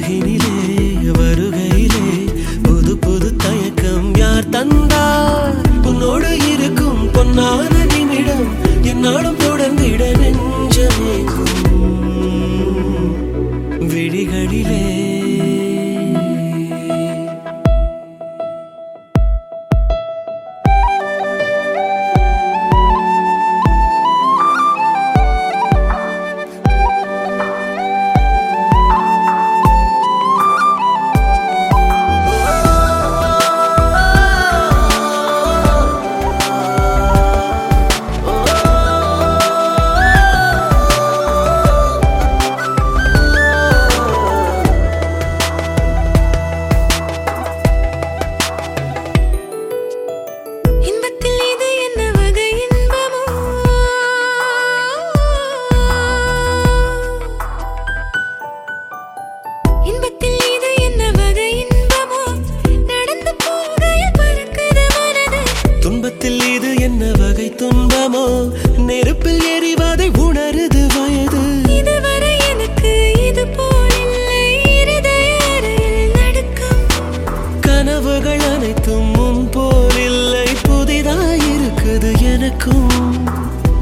வருகினிலே வருகையிலே. புது புது தயக்கம் யார் தந்தார்? உன்னோடு இருக்கும் பொன்னார் துன்பத்தில் இது என்ன வகை துன்பமோ? நெருப்பில் எரிவதை உணருது வயது. இதுவரை எனக்கு இது கனவுகள் அனைத்தும் முன் போல் இல்லை. புதிதாயிருக்குது எனக்கும்.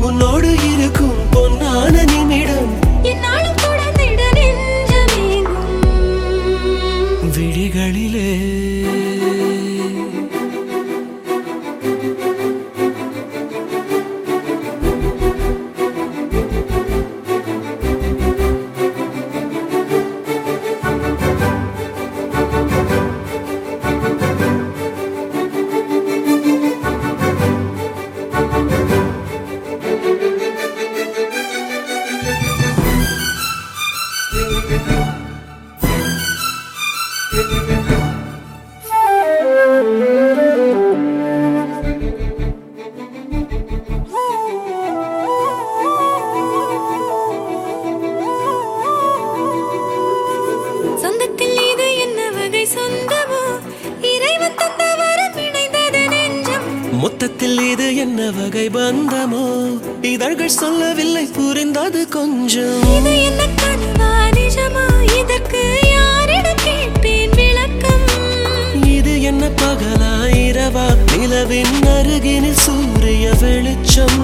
உன்னோடு இருக்கும் பொன்னான மொத்தத்தில் இது என்ன வகை பந்தமோ? இதழ்கள் சொல்லவில்லை புரிந்தது கொஞ்சம். இது என்ன கனவா நிஜமா? இதற்கு யாரிடம் கேட்பேன் விளக்கம்? இது என்ன பகலா இரவா? நிலவின் அருகினில் சூரிய வெளிச்சம்.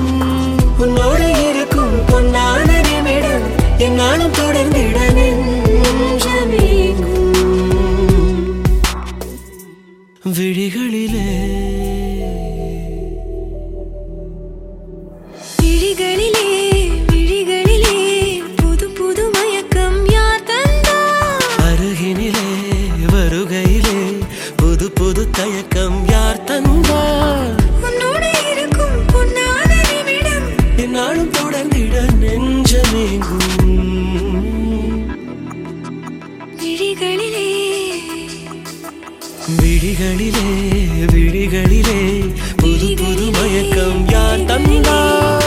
உன்னோடு இருக்கும் பொன்னான நிமிடம் என்னாலும் தொடர்ந்திட விழிகளிலே விழிகளிலே விழிகளிலே புது புது மயக்கம் யார் தந்தார் அருகினிலே வருகையிலே புது புது தயக்கம் யார் தந்தார் உன்னோடு இருக்கும் பொன்னான நிமிடம் என்னாலும் தொடர்ந்திட நெஞ்சமேங்கும் விழிகளிலே. விழிகளிலே விழிகளிலே புது புது மயக்கம் யார் தந்தார்